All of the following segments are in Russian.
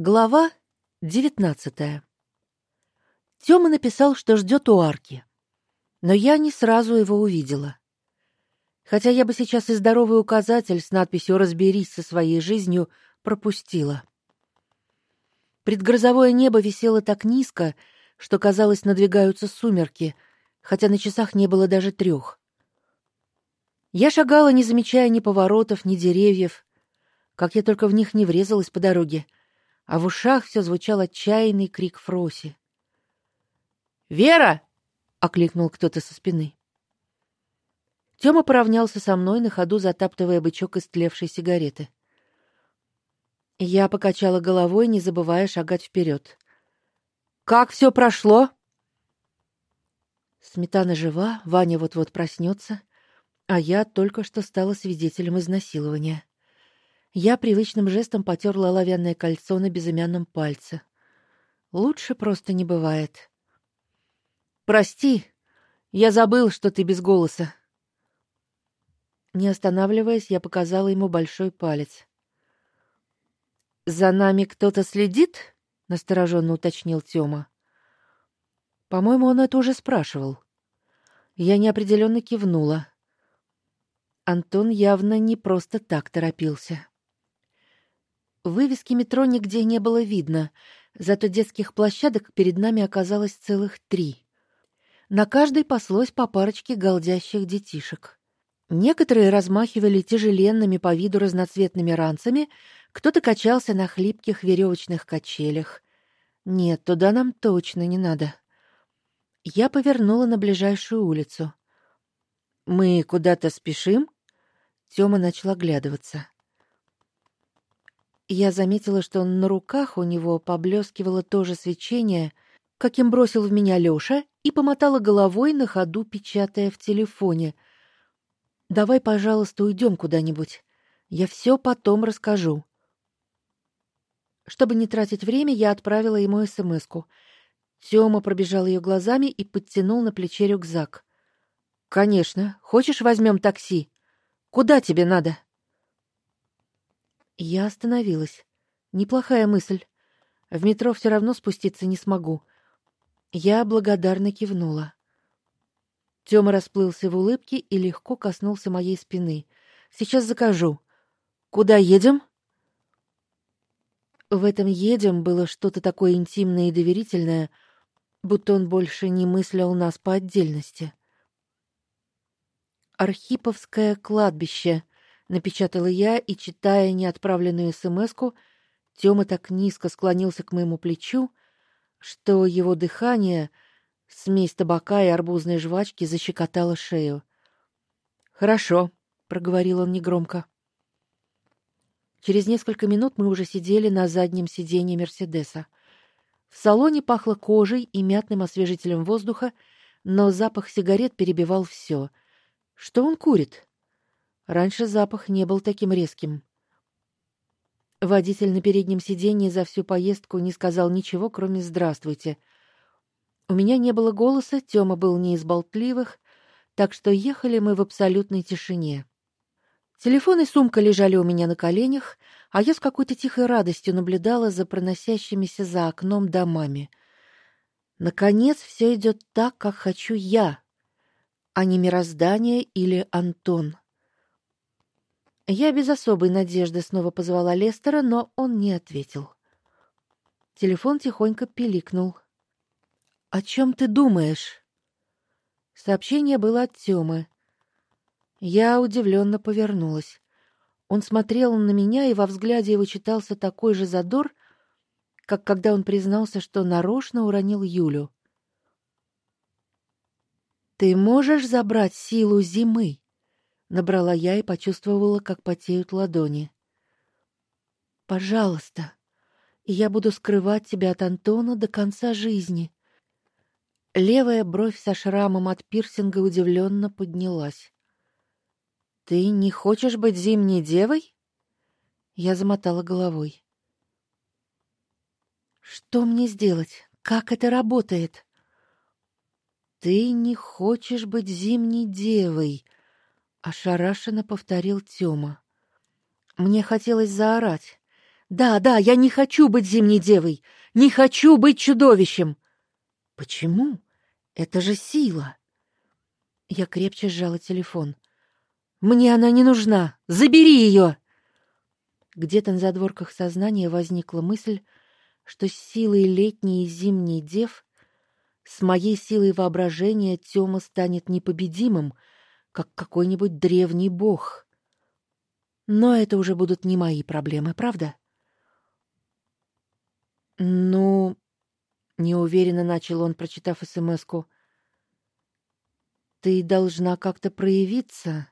Глава девятнадцатая. Тёма написал, что ждет у арки. Но я не сразу его увидела. Хотя я бы сейчас и здоровый указатель с надписью «Разберись со своей жизнью» пропустила. Предгрозовое небо висело так низко, что казалось, надвигаются сумерки, хотя на часах не было даже трех. Я шагала, не замечая ни поворотов, ни деревьев, как я только в них не врезалась по дороге — а в ушах все звучал отчаянный крик Фроси. "Вера!" окликнул кто-то со спины. Тёма поравнялся со мной на ходу, затаптывая бычок истлевшей сигареты. Я покачала головой, не забывая шагать вперед. Как все прошло? Сметана жива, Ваня вот-вот проснется, а я только что стала свидетелем изнасилования. Я привычным жестом потёрла оловянное кольцо на безымянном пальце. Лучше просто не бывает. Прости, я забыл, что ты без голоса. Не останавливаясь, я показала ему большой палец. За нами кто-то следит? настороженно уточнил Тёма. По-моему, он это уже спрашивал. Я неопределенно кивнула. Антон явно не просто так торопился. Вывески метро нигде не было видно, зато детских площадок перед нами оказалось целых три. На каждой паслось по парочке голдящих детишек. Некоторые размахивали тяжеленными по виду разноцветными ранцами, кто-то качался на хлипких веревочных качелях. Нет, туда нам точно не надо. Я повернула на ближайшую улицу. Мы куда-то спешим? Тёма начал оглядываться. Я заметила, что на руках у него поблескивало то же свечение, каким бросил в меня Лёша, и помотала головой на ходу, печатая в телефоне. Давай, пожалуйста, уйдем куда-нибудь. Я все потом расскажу. Чтобы не тратить время, я отправила ему СМСку. Тёма пробежал ее глазами и подтянул на плече рюкзак. Конечно, хочешь возьмем такси? Куда тебе надо? Я остановилась. Неплохая мысль. В метро все равно спуститься не смогу. Я благодарно кивнула. Тёма расплылся в улыбке и легко коснулся моей спины. Сейчас закажу. Куда едем? В этом едем было что-то такое интимное и доверительное, будто он больше не мыслил нас по отдельности. Архиповское кладбище, напечатала я и читая неотправленную смску, Тёма так низко склонился к моему плечу, что его дыхание, смесь табака и арбузной жвачки защекотало шею. "Хорошо", проговорил он негромко. Через несколько минут мы уже сидели на заднем сиденье Мерседеса. В салоне пахло кожей и мятным освежителем воздуха, но запах сигарет перебивал все. Что он курит? Раньше запах не был таким резким. Водитель на переднем сиденье за всю поездку не сказал ничего, кроме здравствуйте. У меня не было голоса, Тёма был не из болтливых, так что ехали мы в абсолютной тишине. Телефон и сумка лежали у меня на коленях, а я с какой-то тихой радостью наблюдала за проносящимися за окном домами. Наконец все идет так, как хочу я, а не мироздание или Антон. Я без особой надежды снова позвала Лестера, но он не ответил. Телефон тихонько пиликнул. О чем ты думаешь? Сообщение было от Тёмы. Я удивленно повернулась. Он смотрел на меня, и во взгляде его читался такой же задор, как когда он признался, что нарочно уронил Юлю. Ты можешь забрать силу зимы? Набрала я и почувствовала, как потеют ладони. Пожалуйста, и я буду скрывать тебя от Антона до конца жизни. Левая бровь со шрамом от пирсинга удивленно поднялась. Ты не хочешь быть зимней девой? Я замотала головой. Что мне сделать? Как это работает? Ты не хочешь быть зимней девой, ошарашенно повторил Тёма. Мне хотелось заорать, Да, да, я не хочу быть зимней девой, не хочу быть чудовищем. Почему? Это же сила. Я крепче сжала телефон. Мне она не нужна. Забери ее!» Где-то на задворках сознания возникла мысль, что с силой летней и зимней дев с моей силой воображения Тёма станет непобедимым, как какой-нибудь древний бог. Но это уже будут не мои проблемы, правда? Ну, неуверенно начал он, прочитав СМСку. Ты должна как-то проявиться.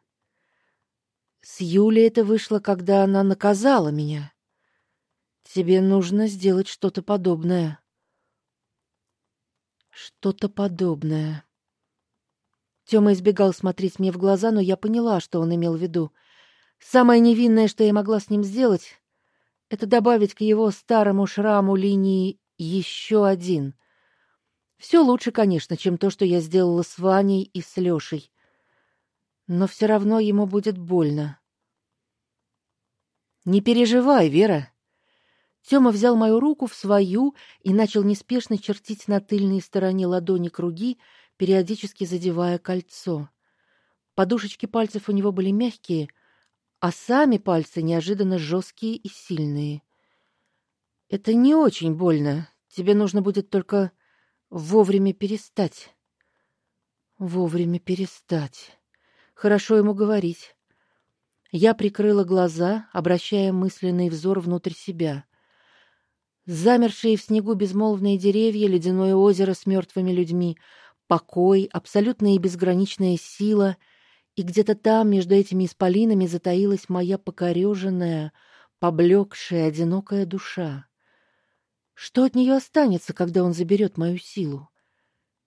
С Юлей это вышло, когда она наказала меня. Тебе нужно сделать что-то подобное. Что-то подобное. Тёма избегал смотреть мне в глаза, но я поняла, что он имел в виду. Самое невинное, что я могла с ним сделать, это добавить к его старому шраму линии еще один. Все лучше, конечно, чем то, что я сделала с Ваней и с Лёшей но все равно ему будет больно. Не переживай, Вера. Тёма взял мою руку в свою и начал неспешно чертить на тыльной стороне ладони круги, периодически задевая кольцо. Подушечки пальцев у него были мягкие, а сами пальцы неожиданно жесткие и сильные. Это не очень больно. Тебе нужно будет только вовремя перестать. Вовремя перестать. Хорошо ему говорить. Я прикрыла глаза, обращая мысленный взор внутрь себя. Замершие в снегу безмолвные деревья, ледяное озеро с мертвыми людьми, покой, абсолютная и безграничная сила, и где-то там между этими исполинами затаилась моя покореженная, поблекшая, одинокая душа. Что от нее останется, когда он заберет мою силу?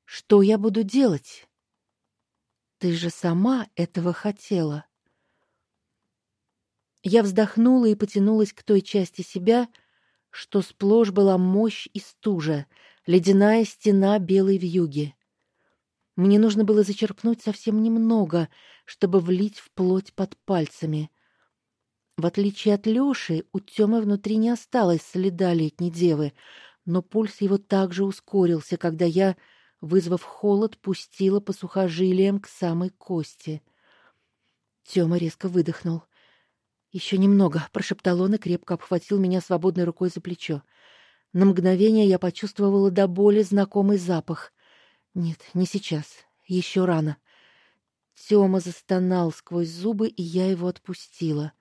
Что я буду делать? Ты же сама этого хотела. Я вздохнула и потянулась к той части себя, что сплошь была мощь и стужа, ледяная стена белой вьюги. Мне нужно было зачерпнуть совсем немного, чтобы влить в плоть под пальцами. В отличие от Лёши, у Тёмы внутри не осталось следа летней девы, но пульс его также ускорился, когда я вызвав холод, пустила по сухожилиям к самой кости. Тёма резко выдохнул. Еще немного, прошептал он и крепко обхватил меня свободной рукой за плечо. На мгновение я почувствовала до боли знакомый запах. Нет, не сейчас, еще рано. Тёма застонал сквозь зубы, и я его отпустила.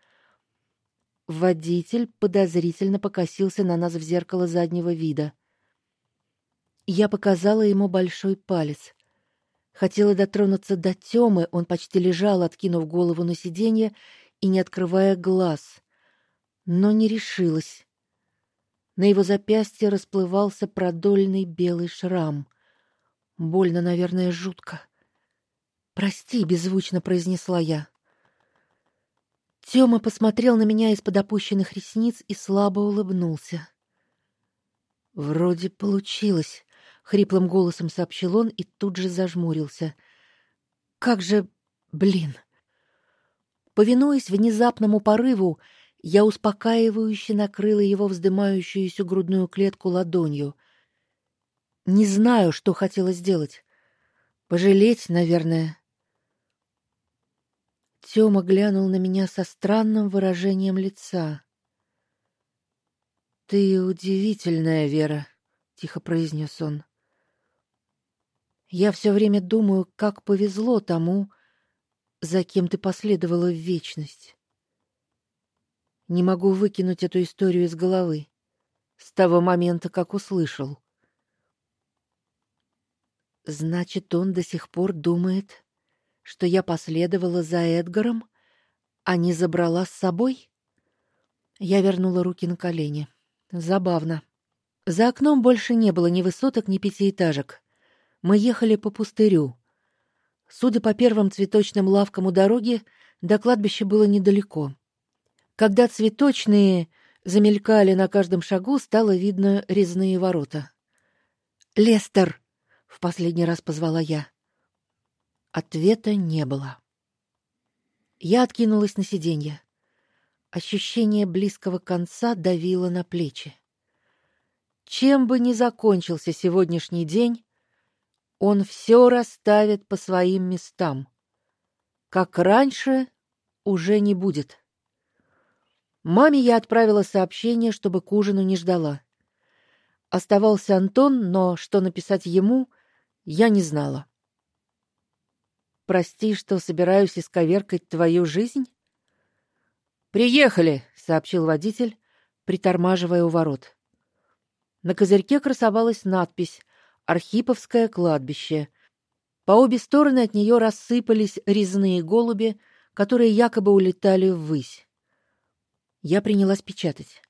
Водитель подозрительно покосился на нас в зеркало заднего вида. Я показала ему большой палец. Хотела дотронуться до Тёмы, он почти лежал, откинув голову на сиденье и не открывая глаз, но не решилась. На его запястье расплывался продольный белый шрам. Больно, наверное, жутко. "Прости", беззвучно произнесла я. Тёма посмотрел на меня из-под опущенных ресниц и слабо улыбнулся. Вроде получилось хриплым голосом сообщил он и тут же зажмурился. Как же, блин. Повинуясь внезапному порыву, я успокаивающе накрыла его вздымающуюся грудную клетку ладонью. Не знаю, что хотела сделать. Пожалеть, наверное. Тёма глянул на меня со странным выражением лица. Ты удивительная, Вера, тихо произнес он. Я все время думаю, как повезло тому, за кем ты последовала в вечность. Не могу выкинуть эту историю из головы с того момента, как услышал. Значит, он до сих пор думает, что я последовала за Эдгаром, а не забрала с собой? Я вернула руки на колени. Забавно. За окном больше не было ни высоток, ни пятиэтажек. Мы ехали по пустырю. Судя по первым цветочным лавкам у дороги, до кладбища было недалеко. Когда цветочные замелькали на каждом шагу, стало видно резные ворота. "Лестер", в последний раз позвала я. Ответа не было. Я откинулась на сиденье. Ощущение близкого конца давило на плечи. Чем бы ни закончился сегодняшний день, он все расставит по своим местам. Как раньше уже не будет. Маме я отправила сообщение, чтобы к ужину не ждала. Оставался Антон, но что написать ему, я не знала. Прости, что собираюсь исковеркать твою жизнь? Приехали, сообщил водитель, притормаживая у ворот. На козырьке красовалась надпись Архиповское кладбище. По обе стороны от нее рассыпались резные голуби, которые якобы улетали ввысь. Я принялась печатать.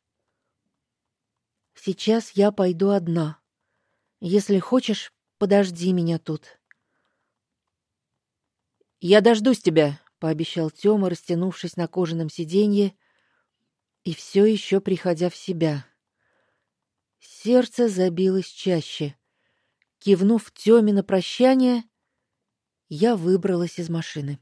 Сейчас я пойду одна. Если хочешь, подожди меня тут. Я дождусь тебя, пообещал Тёма, растянувшись на кожаном сиденье и все еще приходя в себя. Сердце забилось чаще. Кивнув Тёме на прощание, я выбралась из машины.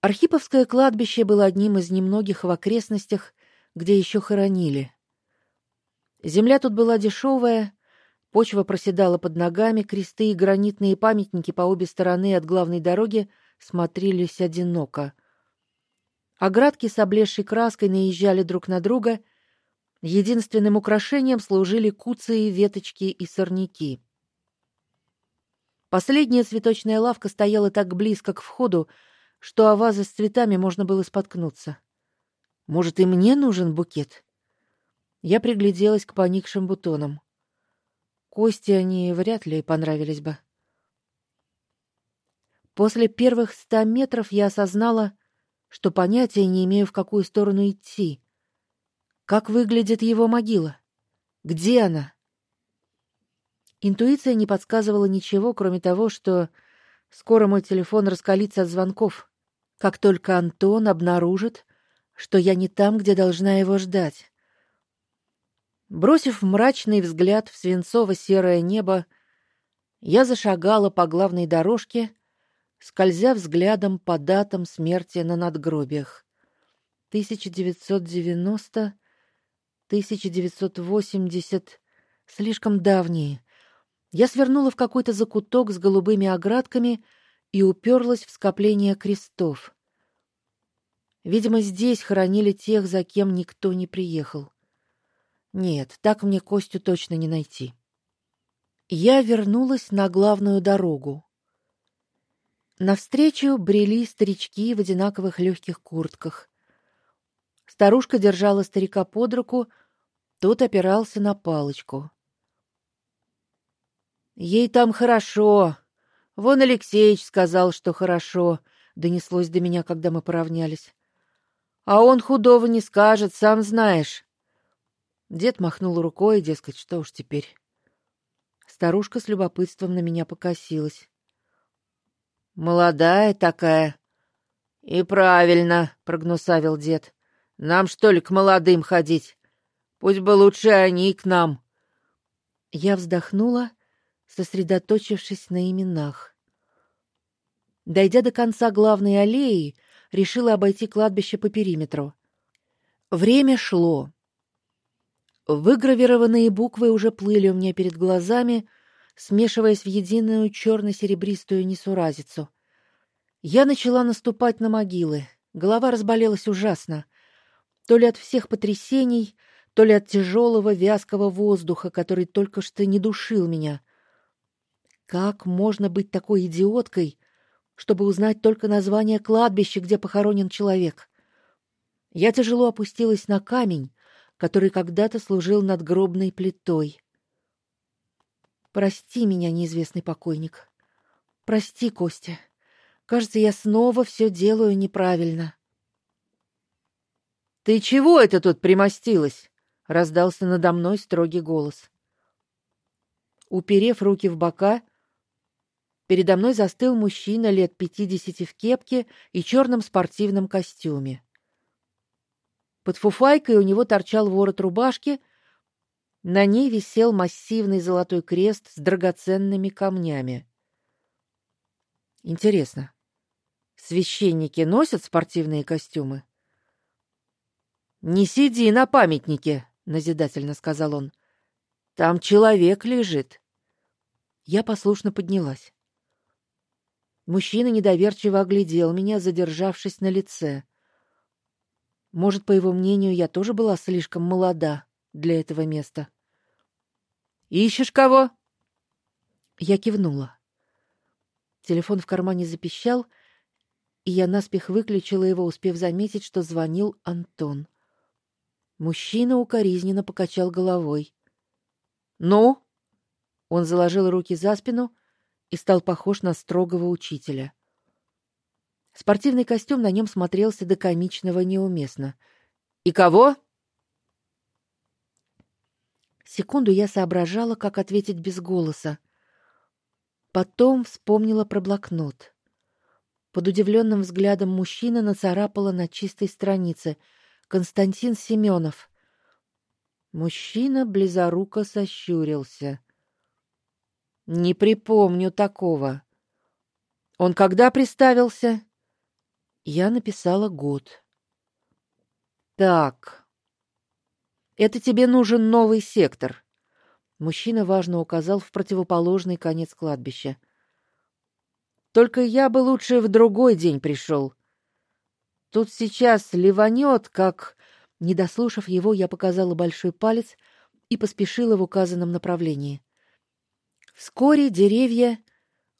Архиповское кладбище было одним из немногих в окрестностях, где еще хоронили. Земля тут была дешевая, почва проседала под ногами, кресты и гранитные памятники по обе стороны от главной дороги смотрелись одиноко. Оградки с облезшей краской наезжали друг на друга, Единственным украшением служили куцы, веточки и сорняки. Последняя цветочная лавка стояла так близко к входу, что о вазе с цветами можно было споткнуться. Может, и мне нужен букет? Я пригляделась к поникшим бутонам. Кости они вряд ли понравились бы. После первых ста метров я осознала, что понятия не имею, в какую сторону идти. Как выглядит его могила? Где она? Интуиция не подсказывала ничего, кроме того, что скоро мой телефон раскалится от звонков, как только Антон обнаружит, что я не там, где должна его ждать. Бросив мрачный взгляд в свинцово-серое небо, я зашагала по главной дорожке, скользя взглядом по датам смерти на надгробиях. 1990 1980 слишком давние. Я свернула в какой-то закуток с голубыми оградками и уперлась в скопление крестов. Видимо, здесь хоронили тех, за кем никто не приехал. Нет, так мне Костю точно не найти. Я вернулась на главную дорогу. Навстречу брели старички в одинаковых легких куртках. Старушка держала старика под руку, тот опирался на палочку. Ей там хорошо. Вон Алексеич сказал, что хорошо, донеслось до меня, когда мы поравнялись. А он худого не скажет, сам знаешь. Дед махнул рукой, дескать, что уж теперь. Старушка с любопытством на меня покосилась. Молодая такая. И правильно, прогнусавил дед. Нам что ли к молодым ходить? Пусть бы лучше они к нам. Я вздохнула, сосредоточившись на именах. Дойдя до конца главной аллеи, решила обойти кладбище по периметру. Время шло. Выгравированные буквы уже плыли у меня перед глазами, смешиваясь в единую черно серебристую несуразицу. Я начала наступать на могилы. Голова разболелась ужасно то ли от всех потрясений, то ли от тяжелого вязкого воздуха, который только что не душил меня. Как можно быть такой идиоткой, чтобы узнать только название кладбища, где похоронен человек? Я тяжело опустилась на камень, который когда-то служил надгробной плитой. Прости меня, неизвестный покойник. Прости, Костя. Кажется, я снова все делаю неправильно. Ты чего это тут примостилась? раздался надо мной строгий голос. Уперев руки в бока, передо мной застыл мужчина лет пятидесяти в кепке и черном спортивном костюме. Под фуфайкой у него торчал ворот рубашки, на ней висел массивный золотой крест с драгоценными камнями. Интересно, Священники носят спортивные костюмы. Не сиди на памятнике, назидательно сказал он. Там человек лежит. Я послушно поднялась. Мужчина недоверчиво оглядел меня, задержавшись на лице. Может, по его мнению, я тоже была слишком молода для этого места. Ищешь кого? Я кивнула. Телефон в кармане запищал, и я наспех выключила его, успев заметить, что звонил Антон. Мужчина укоризненно покачал головой. "Ну?" Он заложил руки за спину и стал похож на строгого учителя. Спортивный костюм на нем смотрелся до комичного неуместно. И кого? Секунду я соображала, как ответить без голоса. Потом вспомнила про блокнот. Под удивленным взглядом мужчины нацарапала на чистой странице Константин Семенов. Мужчина близоруко сощурился. Не припомню такого. Он когда приставился? Я написала год. Так. Это тебе нужен новый сектор. Мужчина важно указал в противоположный конец кладбища. Только я бы лучше в другой день пришел. Тут сейчас ливанет, как не дослушав его, я показала большой палец и поспешила в указанном направлении. Вскоре деревья,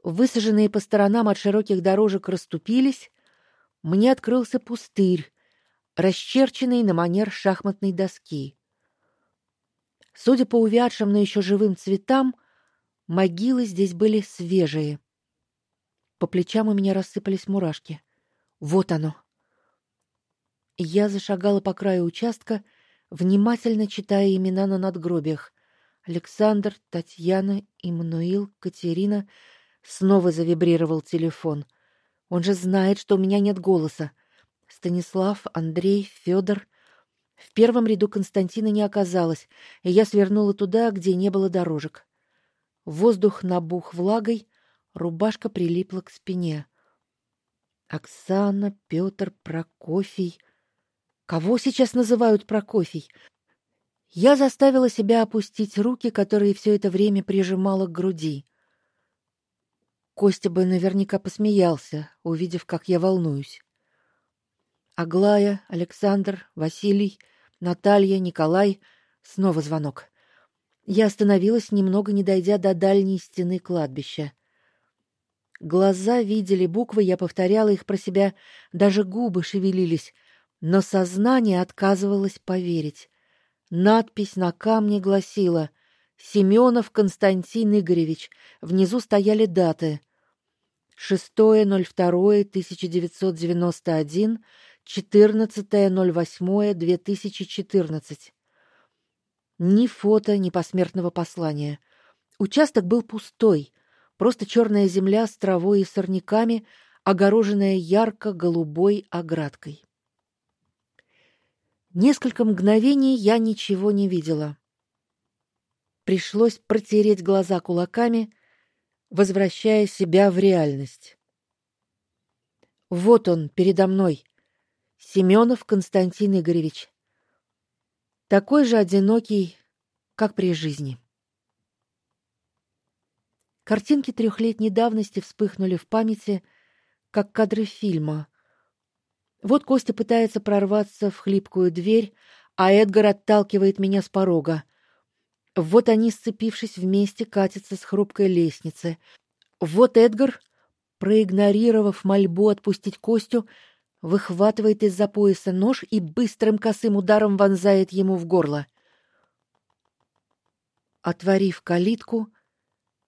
высаженные по сторонам от широких дорожек, расступились. Мне открылся пустырь, расчерченный на манер шахматной доски. Судя по увядшим, но еще живым цветам, могилы здесь были свежие. По плечам у меня рассыпались мурашки. Вот оно. Я зашагала по краю участка, внимательно читая имена на надгробиях. Александр, Татьяна, Иммануил, Катерина. Снова завибрировал телефон. Он же знает, что у меня нет голоса. Станислав, Андрей, Федор. В первом ряду Константина не оказалось, и я свернула туда, где не было дорожек. Воздух набух влагой, рубашка прилипла к спине. Оксана, Петр, Прокофий. Кого сейчас называют Прокофий? Я заставила себя опустить руки, которые все это время прижимала к груди. Костя бы наверняка посмеялся, увидев, как я волнуюсь. Аглая, Александр, Василий, Наталья, Николай, снова звонок. Я остановилась, немного не дойдя до дальней стены кладбища. Глаза видели буквы, я повторяла их про себя, даже губы шевелились, но сознание отказывалось поверить. Надпись на камне гласила: Семенов Константин Игоревич. Внизу стояли даты: 6.02.1991, 14.08.2014. Ни фото, ни посмертного послания. Участок был пустой, просто черная земля с травой и сорняками, огороженная ярко-голубой оградкой. Несколько мгновений я ничего не видела. Пришлось протереть глаза кулаками, возвращая себя в реальность. Вот он передо мной, Семенов Константин Игоревич. Такой же одинокий, как при жизни. Картинки трехлетней давности вспыхнули в памяти, как кадры фильма, вот Костя пытается прорваться в хлипкую дверь, а Эдгар отталкивает меня с порога. Вот они, сцепившись вместе, катятся с хрупкой лестницы. Вот Эдгар, проигнорировав мольбу отпустить Костю, выхватывает из-за пояса нож и быстрым косым ударом вонзает ему в горло. Отворив калитку,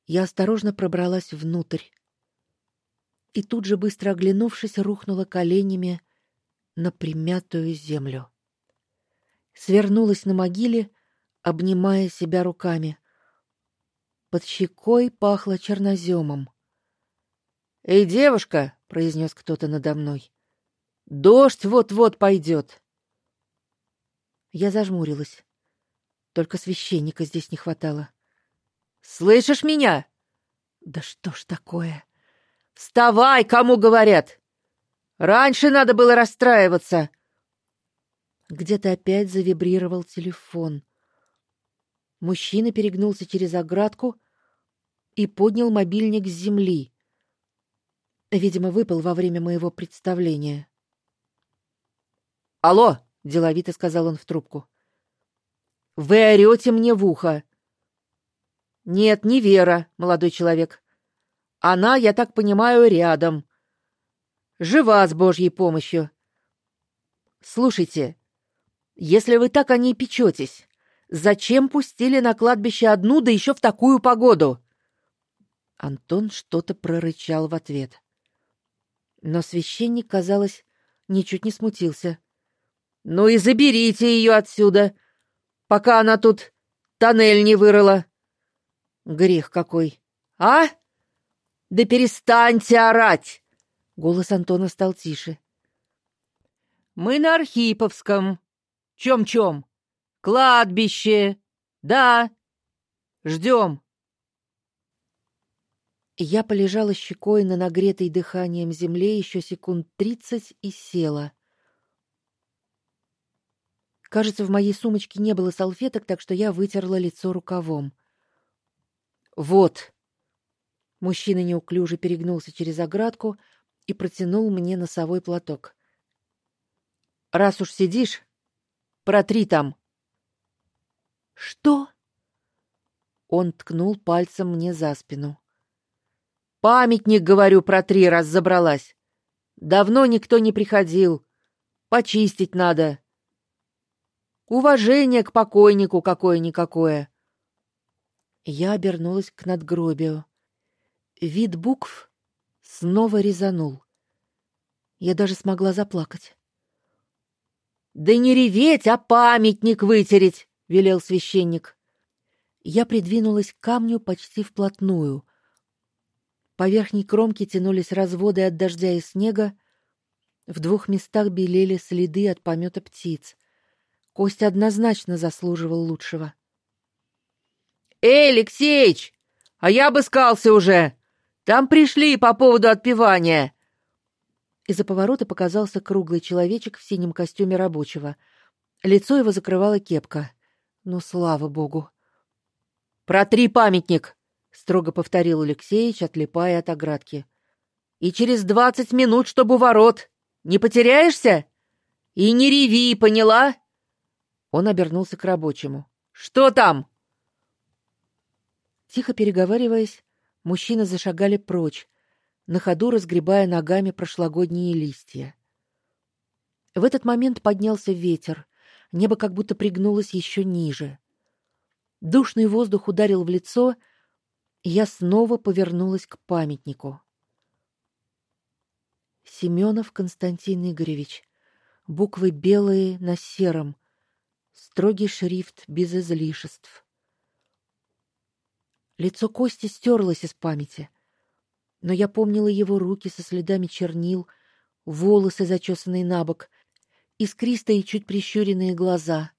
я осторожно пробралась внутрь. И тут же быстро оглянувшись, рухнула коленями на примятую землю. Свернулась на могиле, обнимая себя руками. Под щекой пахло черноземом. "Эй, девушка", произнес кто-то надо мной. "Дождь вот-вот пойдет». Я зажмурилась. Только священника здесь не хватало. "Слышишь меня?" "Да что ж такое? Вставай, кому говорят!" Раньше надо было расстраиваться. Где-то опять завибрировал телефон. Мужчина перегнулся через оградку и поднял мобильник с земли. Видимо, выпал во время моего представления. Алло, деловито сказал он в трубку. Вы орете мне в ухо. Нет, не Вера, молодой человек. Она, я так понимаю, рядом. Жива с Божьей помощью. Слушайте, если вы так о ней печетесь, зачем пустили на кладбище одну, да еще в такую погоду? Антон что-то прорычал в ответ. Но священник, казалось, ничуть не смутился. Ну и заберите ее отсюда, пока она тут тоннель не вырыла. Грех какой. А? Да перестаньте орать. Голос Антона стал тише. Мы на Архиповском. Чем-чем? Кладбище. Да. Ждем. Я полежала щекой на нагретой дыханием земле еще секунд тридцать и села. Кажется, в моей сумочке не было салфеток, так что я вытерла лицо рукавом. Вот. Мужчина неуклюже перегнулся через оградку и протянул мне носовой платок. Раз уж сидишь, Протри там. Что? Он ткнул пальцем мне за спину. Памятник, говорю, протри, раз забралась. Давно никто не приходил. Почистить надо. Уважение к покойнику какое-никакое. Я обернулась к надгробию. Вид букв снова резанул. Я даже смогла заплакать. Да не реветь, а памятник вытереть, велел священник. Я придвинулась к камню почти вплотную. По верхней кромке тянулись разводы от дождя и снега, в двух местах белели следы от помета птиц. Костя однозначно заслуживал лучшего. Эй, Алексеич, а я обыскался уже. Там пришли по поводу отпевания. Из-за поворота показался круглый человечек в синем костюме рабочего. Лицо его закрывала кепка. Ну слава богу. Протри памятник, строго повторил Алексеевич, отлипая от оградки. И через двадцать минут, чтобы ворот. Не потеряешься? И не реви, поняла? Он обернулся к рабочему. Что там? Тихо переговариваясь, мужчины зашагали прочь, на ходу разгребая ногами прошлогодние листья. В этот момент поднялся ветер, небо как будто пригнулось еще ниже. Душный воздух ударил в лицо, и я снова повернулась к памятнику. Семенов Константин Игоревич. Буквы белые на сером. Строгий шрифт без излишеств. Лицо Кости стерлось из памяти но я помнила его руки со следами чернил, волосы зачесанные набок, искристые чуть прищуренные глаза,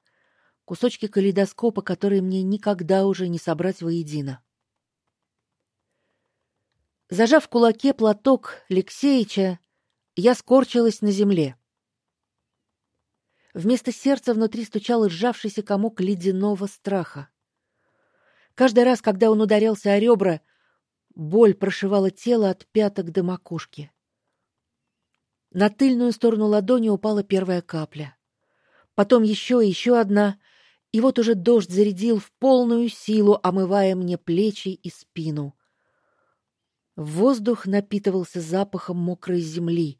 кусочки калейдоскопа, которые мне никогда уже не собрать воедино. Зажав в кулаке платок Алексеича, я скорчилась на земле. Вместо сердца внутри стучал сжавшийся комок ледяного страха. Каждый раз, когда он ударялся о ребра, Боль прошивала тело от пяток до макушки. На тыльную сторону ладони упала первая капля. Потом еще и еще одна, и вот уже дождь зарядил в полную силу, омывая мне плечи и спину. Воздух напитывался запахом мокрой земли.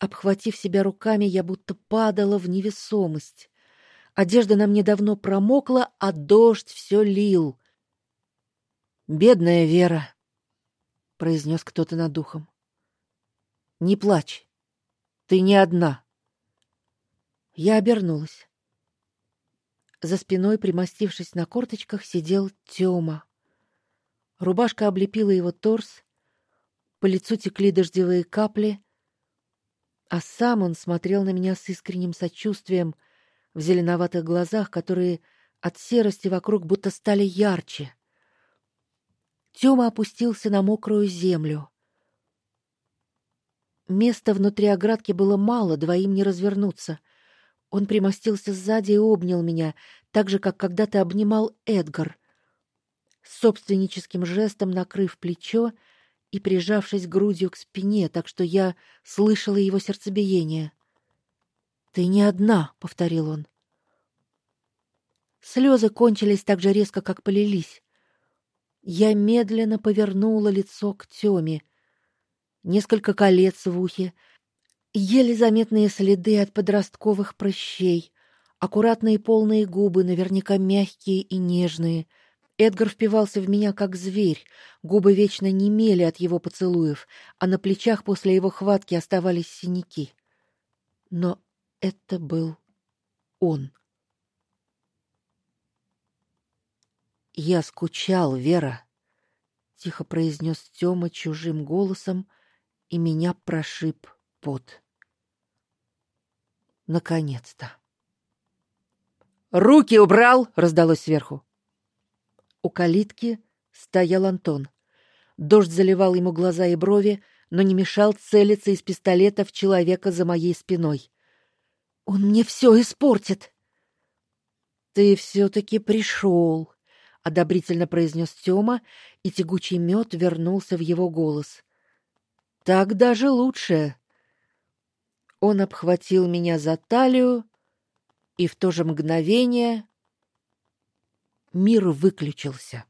Обхватив себя руками, я будто падала в невесомость. Одежда на мне давно промокла, а дождь все лил. Бедная Вера, произнес кто-то над духом. Не плачь. Ты не одна. Я обернулась. За спиной, примостившись на корточках, сидел Тёма. Рубашка облепила его торс, по лицу текли дождевые капли, а сам он смотрел на меня с искренним сочувствием в зеленоватых глазах, которые от серости вокруг будто стали ярче. Тёма опустился на мокрую землю. Места внутри оградки было мало, двоим не развернуться. Он примостился сзади и обнял меня, так же как когда-то обнимал Эдгар. Собственническим жестом накрыв плечо и прижавшись грудью к спине, так что я слышала его сердцебиение. "Ты не одна", повторил он. Слезы кончились так же резко, как полились. Я медленно повернула лицо к Тёме. Несколько колец в ухе, еле заметные следы от подростковых прыщей, аккуратные полные губы, наверняка мягкие и нежные. Эдгар впивался в меня как зверь. Губы вечно немели от его поцелуев, а на плечах после его хватки оставались синяки. Но это был он. Я скучал, Вера, тихо произнес Тёма чужим голосом, и меня прошиб пот. Наконец-то. Руки убрал, раздалось сверху. У калитки стоял Антон. Дождь заливал ему глаза и брови, но не мешал целиться из пистолета в человека за моей спиной. Он мне все испортит. Ты все таки пришел одобрительно произнес Тёма, и тягучий мед вернулся в его голос. Так даже лучше. Он обхватил меня за талию, и в то же мгновение мир выключился.